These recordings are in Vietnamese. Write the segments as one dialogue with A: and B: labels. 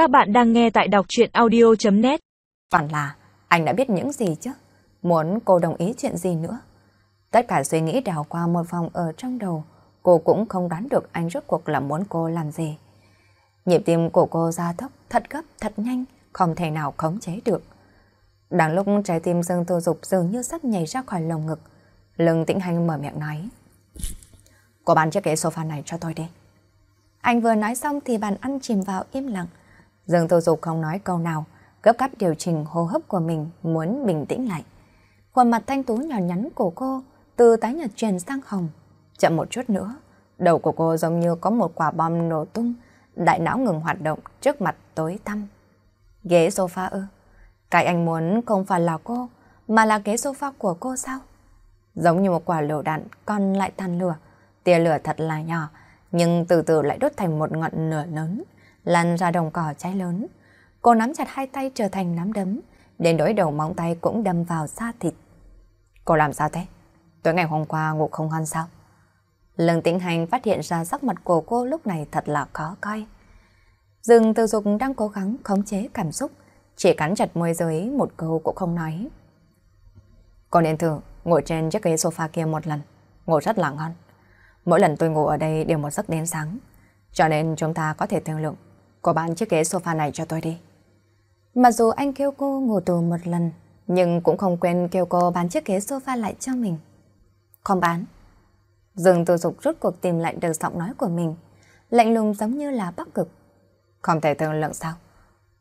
A: Các bạn đang nghe tại đọc chuyện audio.net
B: Còn là anh đã biết những gì chứ? Muốn cô đồng ý chuyện gì nữa? Tất cả suy nghĩ đào qua một vòng ở trong đầu, cô cũng không đoán được anh rốt cuộc là muốn cô làm gì. Nhịp tim của cô ra tốc thật gấp, thật nhanh, không thể nào khống chế được. đằng lúc trái tim Dương Tô Dục dường như sắp nhảy ra khỏi lồng ngực, lưng tĩnh hành mở miệng nói. Cô bán chiếc ghế sofa này cho tôi đi. Anh vừa nói xong thì bàn ăn chìm vào im lặng. Dương Tô Dục không nói câu nào, gấp gáp điều chỉnh hô hấp của mình muốn bình tĩnh lại. Khuôn mặt thanh tú nhỏ nhắn của cô từ tái nhật chuyển sang hồng. Chậm một chút nữa, đầu của cô giống như có một quả bom nổ tung, đại não ngừng hoạt động trước mặt tối tăm. Ghế sofa ư? Cái anh muốn không phải là cô, mà là ghế sofa của cô sao? Giống như một quả lựu đạn còn lại tàn lửa, tia lửa thật là nhỏ, nhưng từ từ lại đốt thành một ngọn lửa lớn, lan ra đồng cỏ cháy lớn. Cô nắm chặt hai tay trở thành nắm đấm, đến đối đầu móng tay cũng đâm vào da thịt. Cô làm sao thế? Tối ngày hôm qua ngủ không ngon sao? Lương tĩnh hành phát hiện ra sắc mặt của cô lúc này thật là khó coi. Dương Tư Dục đang cố gắng khống chế cảm xúc, chỉ cắn chặt môi dưới một câu cũng không nói. Cô nên thử ngồi trên chiếc ghế sofa kia một lần, ngủ rất là ngon. Mỗi lần tôi ngủ ở đây đều một giấc đến sáng, cho nên chúng ta có thể thương lượng. Cô bán chiếc ghế sofa này cho tôi đi. Mặc dù anh kêu cô ngủ tù một lần, nhưng cũng không quên kêu cô bán chiếc ghế sofa lại cho mình. Không bán. Dương Tư Dục rút cuộc tìm lại được giọng nói của mình, lạnh lùng giống như là bắc cực. Không thể thương lượng sao?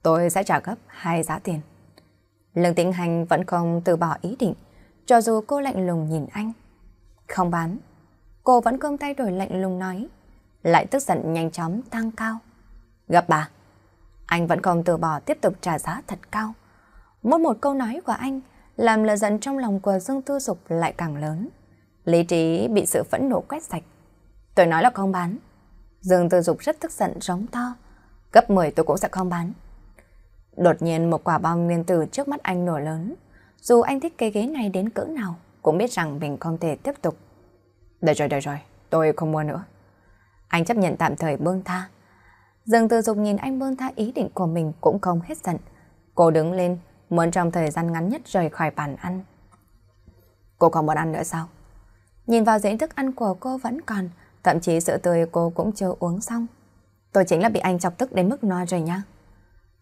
B: Tôi sẽ trả gấp hai giá tiền. Lương Tĩnh Hành vẫn không từ bỏ ý định, cho dù cô lạnh lùng nhìn anh. Không bán. Cô vẫn không thay đổi lạnh lùng nói, lại tức giận nhanh chóng tăng cao. Gấp bà, Anh vẫn không từ bỏ tiếp tục trả giá thật cao. Mỗi một câu nói của anh làm lửa giận trong lòng của Dương Tư Dục lại càng lớn. Lý trí bị sự phẫn nộ quét sạch. Tôi nói là không bán. Dương Tư Dục rất tức giận giống to. Gấp 10 tôi cũng sẽ không bán. Đột nhiên một quả bom nguyên tử trước mắt anh nổ lớn. Dù anh thích cái ghế này đến cỡ nào, cũng biết rằng mình không thể tiếp tục. Được rồi, được rồi, tôi không mua nữa. Anh chấp nhận tạm thời buông tha. Dương Tư Dục nhìn anh buông tha ý định của mình cũng không hết giận. Cô đứng lên, muốn trong thời gian ngắn nhất rời khỏi bàn ăn. Cô còn muốn ăn nữa sao? Nhìn vào diễn thức ăn của cô vẫn còn, thậm chí sữa tươi cô cũng chưa uống xong. Tôi chính là bị anh chọc tức đến mức no rồi nha.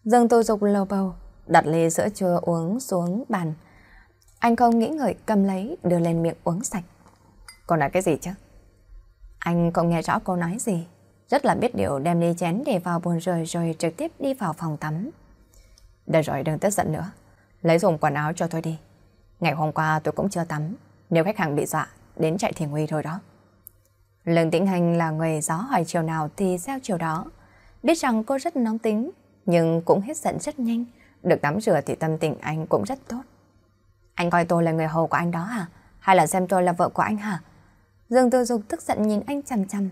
B: Dương Tư Dục lầu bầu, đặt ly sữa chưa uống xuống bàn. Anh không nghĩ ngợi cầm lấy, đưa lên miệng uống sạch. Cô nói cái gì chứ? Anh không nghe rõ cô nói gì. Rất là biết điều đem ly chén để vào bồn rời rồi trực tiếp đi vào phòng tắm. Được rồi, đừng tức giận nữa. Lấy dùng quần áo cho tôi đi. Ngày hôm qua tôi cũng chưa tắm. Nếu khách hàng bị dọa, đến chạy thì nguy rồi đó. Lương Tĩnh Hành là người gió hỏi chiều nào thì gieo chiều đó. Biết rằng cô rất nóng tính, nhưng cũng hết giận rất nhanh. Được tắm rửa thì tâm tình anh cũng rất tốt. Anh coi tôi là người hầu của anh đó hả? Hay là xem tôi là vợ của anh hả? Dương Tư Dục tức giận nhìn anh chằm chằm.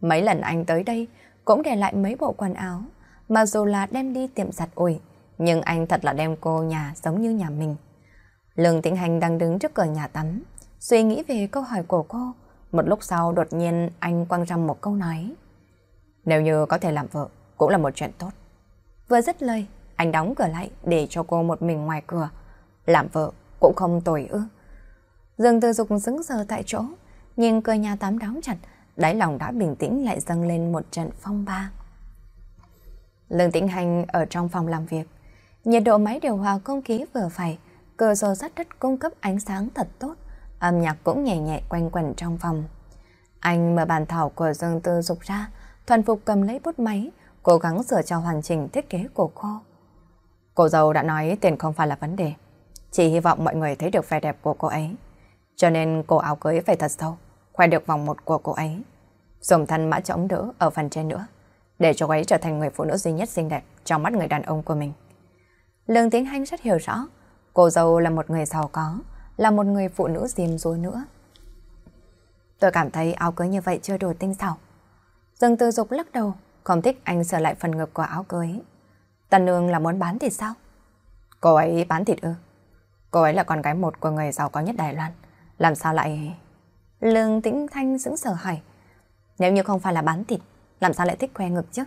B: Mấy lần anh tới đây cũng để lại mấy bộ quần áo, mặc dù là đem đi tiệm giặt ủi, nhưng anh thật là đem cô nhà giống như nhà mình. Lương Tĩnh Hành đang đứng trước cửa nhà tắm, suy nghĩ về câu hỏi của cô. Một lúc sau đột nhiên anh quăng ra một câu nói. Nếu như có thể làm vợ, cũng là một chuyện tốt. Vừa dứt lời, anh đóng cửa lại để cho cô một mình ngoài cửa. Làm vợ cũng không tồi ư. Dương Tư Dục dứng sờ tại chỗ, nhìn cửa nhà tắm đóng chặt, đáy lòng đã bình tĩnh lại dâng lên một trận phong ba. Lương Tĩnh Hành ở trong phòng làm việc, nhiệt độ máy điều hòa không khí vừa phải, cửa sổ sắt đất cung cấp ánh sáng thật tốt, âm nhạc cũng nhẹ nhẹ quanh quẩn trong phòng. Anh mở bàn thảo của Dương Tư Dục ra, thuần phục cầm lấy bút máy, cố gắng sửa cho hoàn chỉnh thiết kế của cô. Cô dâu đã nói tiền không phải là vấn đề, chỉ hy vọng mọi người thấy được vẻ đẹp của cô ấy. Cho nên cô áo cưới phải thật sâu, khoe được vòng một của cô ấy. Dùng thân mã chống đỡ ở phần trên nữa, để cho cô ấy trở thành người phụ nữ duy nhất xinh đẹp trong mắt người đàn ông của mình. Lương Tiến Hanh rất hiểu rõ, cô dâu là một người giàu có, là một người phụ nữ diêm dúa nữa. Tôi cảm thấy áo cưới như vậy chưa đủ tinh xảo. Dương Tư Dục lắc đầu, không thích anh sửa lại phần ngực của áo cưới. Tần Nương là muốn bán thịt sao? Cô ấy bán thịt ư? Cô ấy là con gái một của người giàu có nhất Đài Loan. Làm sao lại... Lương Tĩnh Thanh sững sờ hỏi. Nếu như không phải là bán thịt, làm sao lại thích khoe ngực chứ?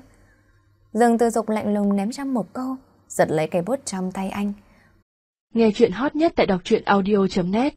B: Dương Tư Dục lạnh lùng ném ra một câu, giật lấy cây bút trong tay anh.
A: Nghe chuyện hot nhất tại đọc truyện audio.net